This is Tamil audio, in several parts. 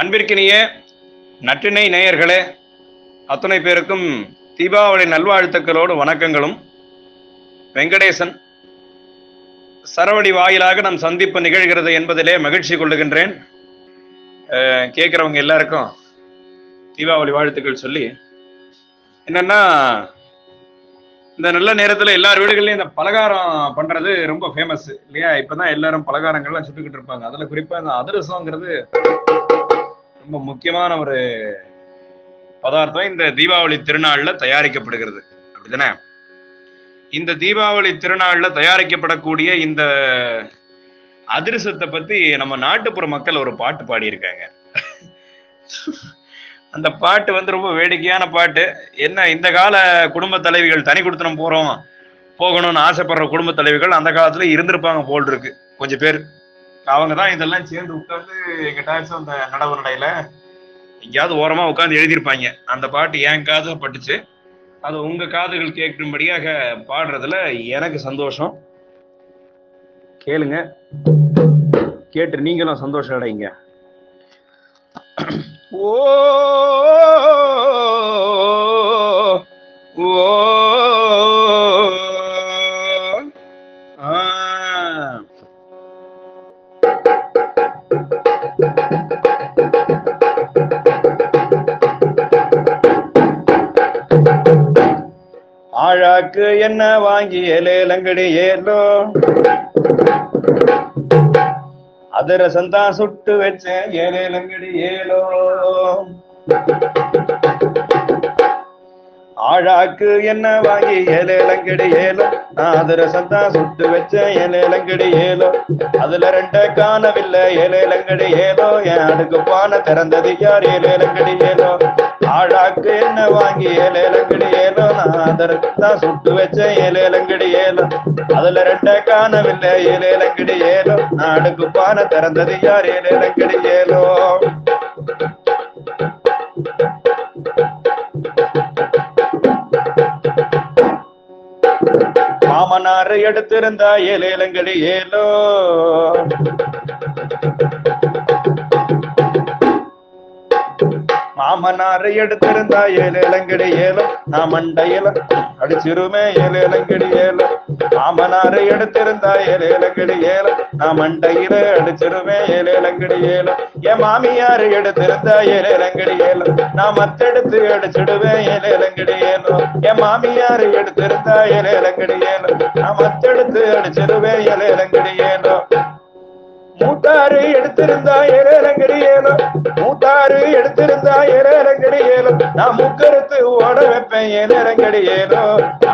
அன்பிற்கினிய நற்றினை நேயர்களே அத்துணை பேருக்கும் தீபாவளி நல்வாழ்த்துக்களோடு வணக்கங்களும். வெங்கடேசன் சரவடி வாயிலாக நம் சந்திப்பு நிகழ்கிறது என்பதிலே மகிழ்ச்சி கொள்ளுகின்றேன். கேட்குறவங்க எல்லாருக்கும் தீபாவளி வாழ்த்துக்கள் சொல்லி என்னன்னா இந்த நல்ல நேரத்தில் எல்லார் வீடுகள்லையும் இந்த பலகாரம் பண்றது ரொம்ப ஃபேமஸ் இல்லையா? இப்பதான் எல்லாரும் பலகாரங்கள்லாம் சுட்டுக்கிட்டு இருப்பாங்க. அதுல குறிப்பா இந்த அதிரசங்கிறது ரொம்ப முக்கியமான ஒரு பதார்த்தம் இந்த தீபாவளி திருநாள்ல தயாரிக்கப்படுகிறது. அப்படிதானே? இந்த தீபாவளி திருநாள்ல தயாரிக்கப்படக்கூடிய இந்த அதிரசத்தை பத்தி நம்ம நாட்டுப்புற மக்கள் ஒரு பாட்டு பாடியிருக்காங்க. அந்த பாட்டு வந்து ரொம்ப வேடிக்கையான பாட்டு. என்ன இந்த கால குடும்ப தலைவிகள் தனி கொடுத்தனம் போறோம் போகணும்னு ஆசைப்படுற குடும்ப தலைவிகள் அந்த காலத்துல இருந்திருப்பாங்க போல் இருக்கு. கொஞ்சம் பேர். அவங்க தான் இதெல்லாம் சேர்ந்து உட்காந்து எங்கிட்டாச்சும் அந்த நடவு நடையில எங்கேயாவது ஓரமா உட்காந்து எழுதியிருப்பாங்க. அந்த பாட்டு என் காதுல பட்டுச்சு. அது உங்க காதுகள் கேட்கும்படியாக பாடுறதுல எனக்கு சந்தோஷம். கேளுங்க. கேட்டு நீங்களும் சந்தோஷம் அடைங்க ஓ ஆழாக்கு என்ன வாங்கி ஏலேலங்கடி ஏலோ. அதிரசம் தான் சுட்டு வச்சேன் ஏலேலங்கடி ஏலோ. ஆழாக்கு என்ன வாங்கி ஏலேலங்கடி ஏலோ. நான் அதிரசம் தான் சுட்டு வச்சேன் ஏலேலங்கடி ஏலோ. அதுல ரெண்ட காணவில்லை ஏலேலங்கடி ஏலோ. என் அடுக்கு பானை திறந்தது யார் ஏலேலங்கடி ஏலோ. ஆழாக்கு என்ன வாங்கி ஏலேலங்கடி ஏலோ நான் அதிரசம் தான் சுட்டு வச்சேன் ஏலேலங்கடி ஏலோ அதுல ரெண்டே காணவில்லை ஏலேலங்கடி ஏலோ நாடுக்கு அடுக்கு பானை திறந்தது யார்? ஏலேலங்கடி ஏலோ மாமனார் எடுத்திருந்தா ஏலேலங்கடி ஏலோ மாமனார் எடுத்திருந்தா ஏழு இளங்கடி ஏலம் நான் மண்டையில அடிச்சிருமே ஏழு இளங்கடி ஏலம் மாமனார் எடுத்திருந்தா ஏழு இளங்கடி ஏலம் நான் மண்டையில அடிச்சிருமே ஏழு இளங்கடி ஏலம் என் மாமியாரை எடுத்திருந்தா ஏழு இளங்கடி ஏலம் நான் மத்தெடுத்து அடிச்சிடுவேன் ஏழு இளங்கடி ஏலம் என் மாமியாரை எடுத்திருந்தா ஏழு இளங்கடி ஏலம் நான் மத்தெடுத்து அடிச்சிடுவேன் ஏழு இளங்கடி ஏலம் மூத்தாறு எடுத்திருந்தா ஏலேலங்கடி ஏலம். மூத்தாறு எடுத்திருந்தா ஏலேலங்கடி ஏலம். நான் முக்கருத்து ஓட வைப்பேன் ஏலேலங்கடி ஏலோ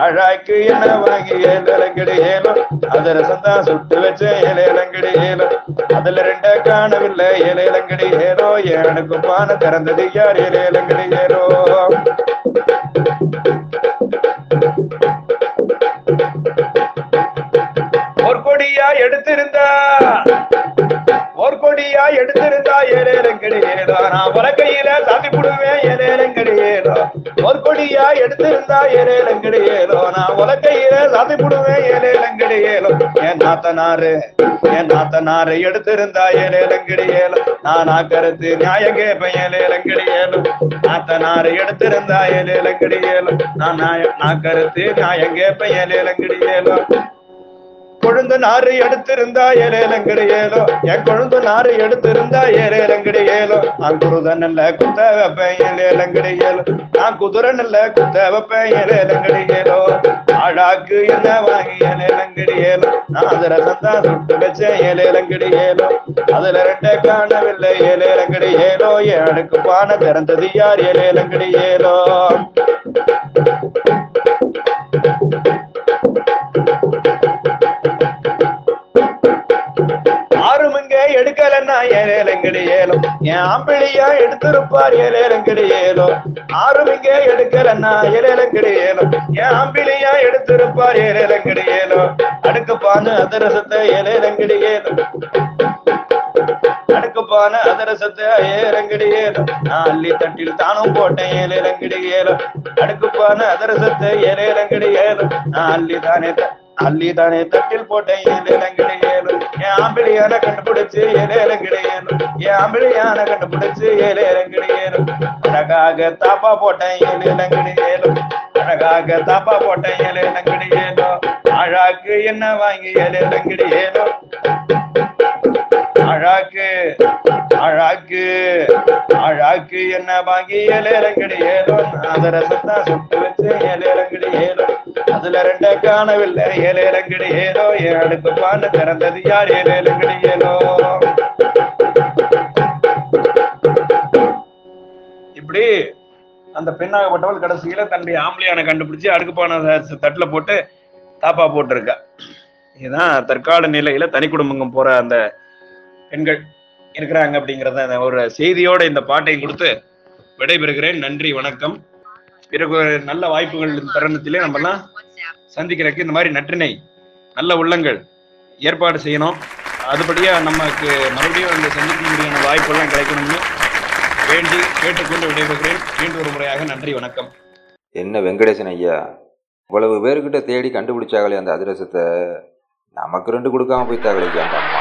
அழாய்க்கு என்ன வாங்கி ஏலேலங்கடி ஏலம். அதிரசம் தான் சுட்டு வச்சேன் ஏலேலங்கடி ஏலம். அதுல ரெண்ட காணவில்லை ஏலேலங்கடி ஏலோ எனக்கு பானை திறந்தது யார் ஏலேலங்கடி ஏலோ சாமி சாத்தி புடுவேன் ஏலேலங்கடி ஒரு கொடியா எடுத்திருந்தா ஏலேலங்கடி ஏதோ நான் உலக்கையில சாமி புடுவேன் ஏலேலங்கடி ஏலோ என் நாத்தனாரு என் நாத்தனாரு எடுத்திருந்தா ஏலேலங்கடி ஏலோ நான் ஆக்கருத்து நியாயம் கேட்பேன் ஏலேலங்கடி ஏலோ நாத்தனாரு எடுத்திருந்தா ஏலேலங்கடி ஏலோ நான் நியாயம் நான் கருத்து நியாயம் கேட்பேன் ஏலேலங்கடி கொழுந்து நாறு எடுத்திருந்தா ஏலேலங்கடி ஏலோ. என் கொழுந்து நாறு எடுத்திருந்தா ஏலேலங்கடி ஏலோ. நான் குருத நல்ல குத்த வைப்பேன் ஏலேலங்கடி ஏலோ. நான் குதிரை நல்ல குத்த வைப்பேன் ஏலேலங்கடி ஏலோ. ஆழாக்கு என்ன வாங்கி ஏலேலங்கடி ஏலோ. நான் அதுல சந்தா சுட்டு வச்சேன் ஏலேலங்கடி ஏலோ. அதுல ரெண்டே காணவில்லை ஏலேலங்கடி ஏலோ. என் அடுக்கு பானை திறந்தது யார்? ஏலேலங்கடி ஏலம் என் ஆம்பிளியா எடுத்திருப்பார் ஏலேலங்கடி ஏலம் ஆறுமுங்க எடுக்கலன்னா ஏலேலங்கடி ஏலம் என் ஆம்பிளியா எடுத்திருப்பார் ஏலேலங்கடி ஏலம் அடுக்கு பானு அதிரசத்தை ஏலேலங்கடி ஏலம் அடுக்குப்பான அதிரசத்தை ஏலங்கடி நான் அள்ளி தட்டில் தானும் போட்டேன் ஏலேலங்கடி அடுக்குப்பான அதிரசத்தை ஏலேலங்கடி நான் அள்ளி தானே அள்ளி தானே தட்டில் போட்டேன் ஏலேலங்கிடி என் ஆம்பிளியான கண்டுபிடிச்சு ஏலேலங்கிடி ஏலும் கண்டுபிடிச்சு ஏழு கண்டுபிடிச்சு ஏறும். அழகாக தாப்பா போட்டேன் ஏழு ஏலேலங்கிடி ஏழும் அழகாக தாப்பா போட்டேன் ஏழு ஏலேலங்கிடி ஏழும் அழாக்கு என்ன வாங்கி ஏழு ஏலேலங்கிடி ஏழும் அழாக்கு அழாக்கு அழாக்கு என்ன வாங்கி ஏலேலங்கிடி ஏலும் அதரசத்தா சுட்டு வச்சு ஏலேலங்கிடி ஏலும் அதுல ரெண்ட காணவில்லை ஏலேலங்கிடி ஏலோ என் அடுப்பு பான்னு திறந்தது யார்? ஏலேலங்கிடி ஏலோ இப்படி அந்த பெண்ணாகப்பட்டவள் கடைசியில தன்னுடைய ஆம்பளையான கண்டுபிடிச்சு அடுக்குப்பான தட்டுல போட்டு தாப்பா போட்டிருக்கா. இதுதான் தற்கால நிலையில தனி குடும்பங்கம் போற அந்த பெண்கள் இருக்கிறாங்க அப்படிங்கறத அந்த ஒரு செய்தியோட இந்த பாட்டையும் கொடுத்து விடைபெறுகிறேன். நன்றி வணக்கம். பிறகு நல்ல வாய்ப்புகள் தருணத்திலே நம்ம எல்லாம் சந்திக்கிறதுக்கு இந்த மாதிரி நற்றினை நல்ல உள்ளங்கள் ஏற்பாடு செய்யணும். அதுபடியா நமக்கு மறுபடியும் அந்த சந்திக்க முடியான வாய்ப்பெல்லாம் கிடைக்கணும்னு வேண்டி கேட்டுக்கொண்டு விடைபெறுகிறேன். மீண்டும் ஒரு முறையாக நன்றி வணக்கம். என்ன வெங்கடேசன் ஐயா? இவ்வளவு பேர்கிட்ட தேடி கண்டுபிடிச்சாங்களே அந்த அதிரசத்தை. நமக்கு ரெண்டு கொடுக்காம போய்த்தாங்களே கேட்டாங்க